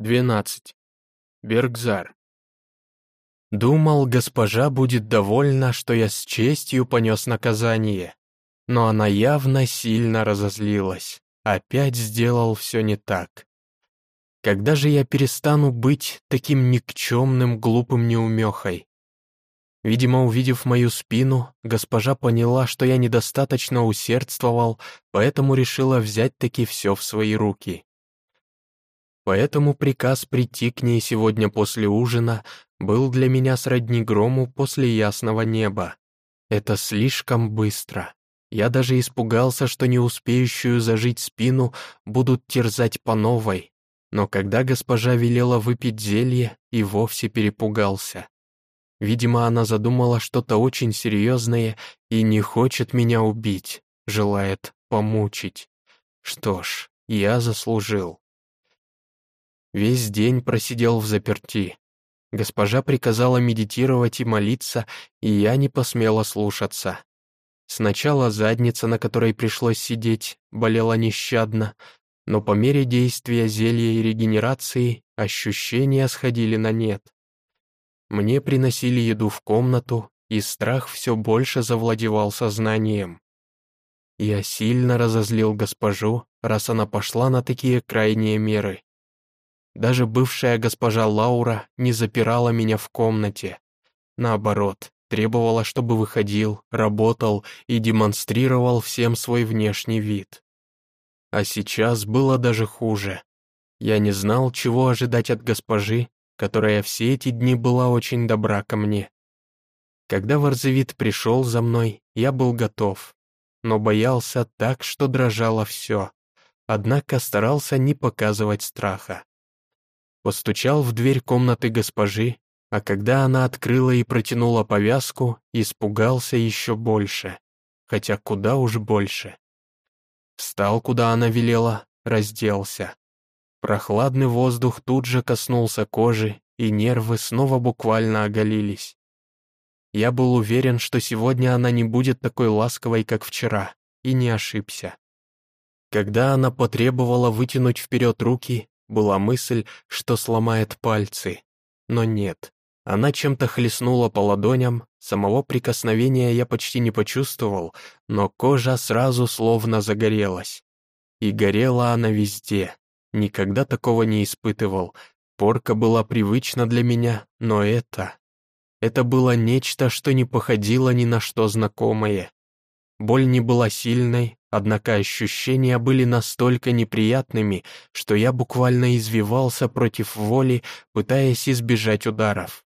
12. Бергзар. Думал, госпожа будет довольна, что я с честью понес наказание. Но она явно сильно разозлилась. Опять сделал все не так. Когда же я перестану быть таким никчемным глупым неумехой? Видимо, увидев мою спину, госпожа поняла, что я недостаточно усердствовал, поэтому решила взять таки все в свои руки. Поэтому приказ прийти к ней сегодня после ужина был для меня сродни грому после ясного неба. Это слишком быстро. Я даже испугался, что не успеющую зажить спину будут терзать по новой. Но когда госпожа велела выпить зелье, и вовсе перепугался. Видимо, она задумала что-то очень серьезное и не хочет меня убить, желает помучить. Что ж, я заслужил. Весь день просидел в заперти. Госпожа приказала медитировать и молиться, и я не посмела слушаться. Сначала задница, на которой пришлось сидеть, болела нещадно, но по мере действия зелья и регенерации ощущения сходили на нет. Мне приносили еду в комнату, и страх все больше завладевал сознанием. Я сильно разозлил госпожу, раз она пошла на такие крайние меры. Даже бывшая госпожа Лаура не запирала меня в комнате. Наоборот, требовала, чтобы выходил, работал и демонстрировал всем свой внешний вид. А сейчас было даже хуже. Я не знал, чего ожидать от госпожи, которая все эти дни была очень добра ко мне. Когда Варзевит пришел за мной, я был готов, но боялся так, что дрожало все, однако старался не показывать страха постучал в дверь комнаты госпожи, а когда она открыла и протянула повязку, испугался еще больше, хотя куда уж больше. Встал, куда она велела, разделся. Прохладный воздух тут же коснулся кожи, и нервы снова буквально оголились. Я был уверен, что сегодня она не будет такой ласковой, как вчера, и не ошибся. Когда она потребовала вытянуть вперед руки, была мысль, что сломает пальцы. Но нет. Она чем-то хлестнула по ладоням, самого прикосновения я почти не почувствовал, но кожа сразу словно загорелась. И горела она везде. Никогда такого не испытывал. Порка была привычна для меня, но это... Это было нечто, что не походило ни на что знакомое. Боль не была сильной, однако ощущения были настолько неприятными, что я буквально извивался против воли, пытаясь избежать ударов.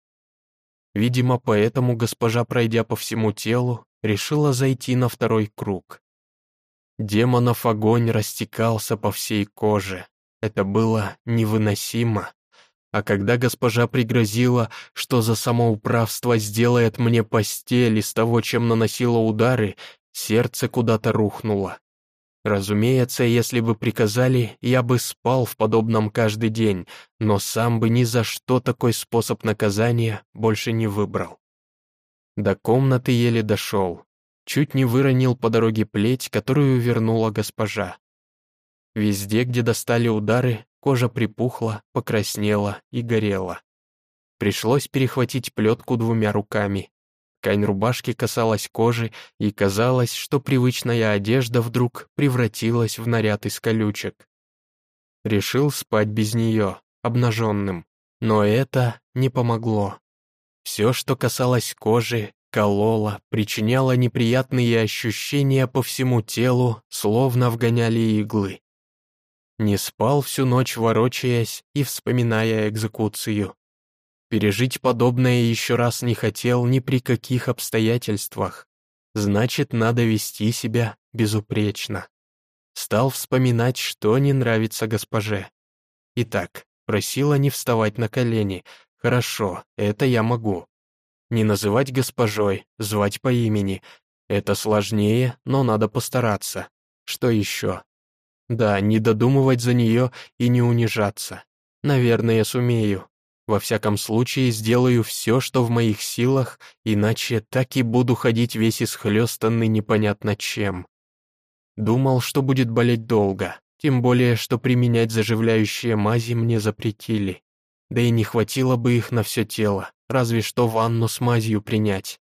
Видимо, поэтому госпожа, пройдя по всему телу, решила зайти на второй круг. Демонов огонь растекался по всей коже. Это было невыносимо. А когда госпожа пригрозила, что за самоуправство сделает мне постель из того, чем наносила удары, Сердце куда-то рухнуло. Разумеется, если бы приказали, я бы спал в подобном каждый день, но сам бы ни за что такой способ наказания больше не выбрал. До комнаты еле дошел. Чуть не выронил по дороге плеть, которую вернула госпожа. Везде, где достали удары, кожа припухла, покраснела и горела. Пришлось перехватить плетку двумя руками. Ткань рубашки касалась кожи, и казалось, что привычная одежда вдруг превратилась в наряд из колючек. Решил спать без нее, обнаженным, но это не помогло. Все, что касалось кожи, кололо, причиняло неприятные ощущения по всему телу, словно вгоняли иглы. Не спал всю ночь, ворочаясь и вспоминая экзекуцию. Пережить подобное еще раз не хотел ни при каких обстоятельствах. Значит, надо вести себя безупречно. Стал вспоминать, что не нравится госпоже. Итак, просила не вставать на колени. Хорошо, это я могу. Не называть госпожой, звать по имени. Это сложнее, но надо постараться. Что еще? Да, не додумывать за нее и не унижаться. Наверное, сумею. Во всяком случае, сделаю все, что в моих силах, иначе так и буду ходить весь исхлестанный непонятно чем. Думал, что будет болеть долго, тем более, что применять заживляющие мази мне запретили. Да и не хватило бы их на все тело, разве что ванну с мазью принять.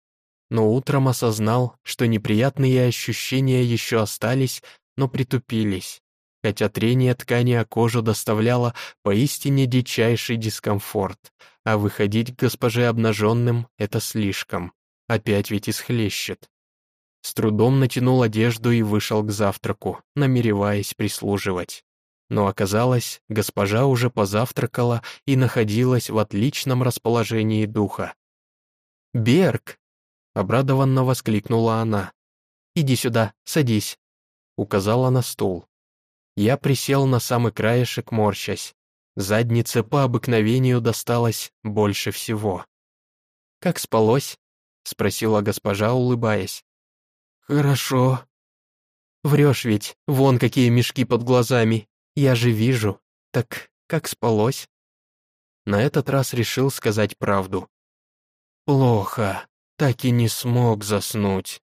Но утром осознал, что неприятные ощущения еще остались, но притупились, хотя трение ткани о кожу доставляло поистине дичайший дискомфорт, а выходить к госпоже обнаженным — это слишком, опять ведь исхлещет. С трудом натянул одежду и вышел к завтраку, намереваясь прислуживать. Но оказалось, госпожа уже позавтракала и находилась в отличном расположении духа. «Берг!» — обрадованно воскликнула она. «Иди сюда, садись», — указала на стул. Я присел на самый краешек, морщась. Заднице по обыкновению досталось больше всего. «Как спалось?» — спросила госпожа, улыбаясь. «Хорошо». «Врешь ведь, вон какие мешки под глазами. Я же вижу. Так как спалось?» На этот раз решил сказать правду. «Плохо. Так и не смог заснуть».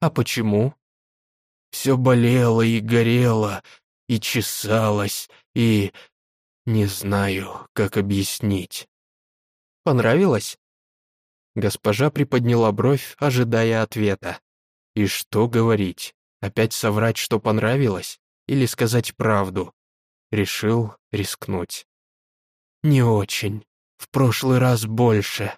«А почему?» «Все болело и горело, и чесалось, и... Не знаю, как объяснить». «Понравилось?» Госпожа приподняла бровь, ожидая ответа. И что говорить? Опять соврать, что понравилось? Или сказать правду? Решил рискнуть. Не очень. В прошлый раз больше.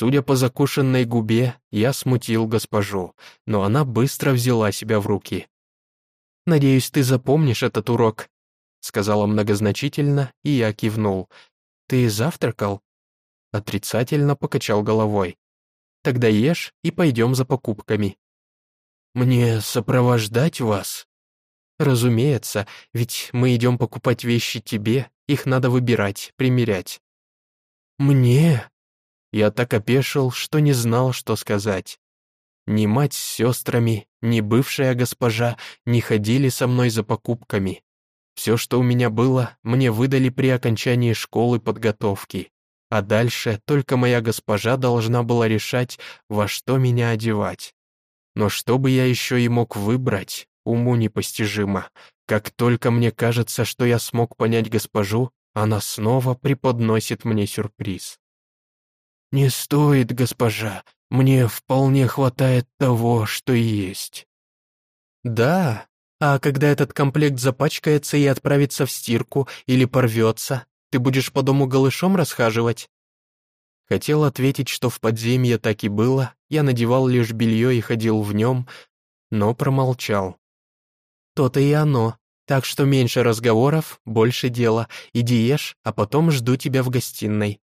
Судя по закушенной губе, я смутил госпожу, но она быстро взяла себя в руки. «Надеюсь, ты запомнишь этот урок», — сказала многозначительно, и я кивнул. «Ты завтракал?» Отрицательно покачал головой. Тогда ешь и пойдем за покупками». «Мне сопровождать вас?» «Разумеется, ведь мы идем покупать вещи тебе, их надо выбирать, примерять». «Мне?» Я так опешил, что не знал, что сказать. Ни мать с сестрами, ни бывшая госпожа не ходили со мной за покупками. Все, что у меня было, мне выдали при окончании школы подготовки а дальше только моя госпожа должна была решать, во что меня одевать. Но что бы я еще и мог выбрать, уму непостижимо. Как только мне кажется, что я смог понять госпожу, она снова преподносит мне сюрприз. «Не стоит, госпожа, мне вполне хватает того, что есть». «Да, а когда этот комплект запачкается и отправится в стирку или порвется, ты будешь по дому голышом расхаживать?» Хотел ответить, что в подземье так и было, я надевал лишь белье и ходил в нем, но промолчал. «То-то и оно, так что меньше разговоров, больше дела. Иди ешь, а потом жду тебя в гостиной».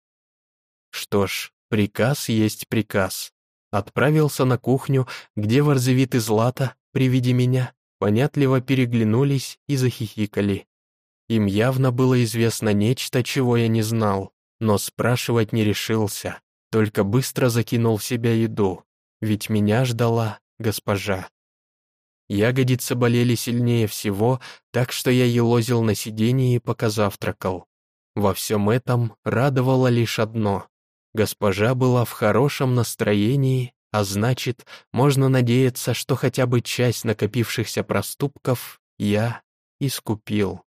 Что ж, приказ есть приказ. Отправился на кухню, где Варзевит и Злата, при виде меня, понятливо переглянулись и захихикали. Им явно было известно нечто, чего я не знал, но спрашивать не решился, только быстро закинул в себя еду, ведь меня ждала госпожа. Ягодицы болели сильнее всего, так что я елозил на сиденье, пока завтракал. Во всем этом радовало лишь одно. Госпожа была в хорошем настроении, а значит, можно надеяться, что хотя бы часть накопившихся проступков я искупил.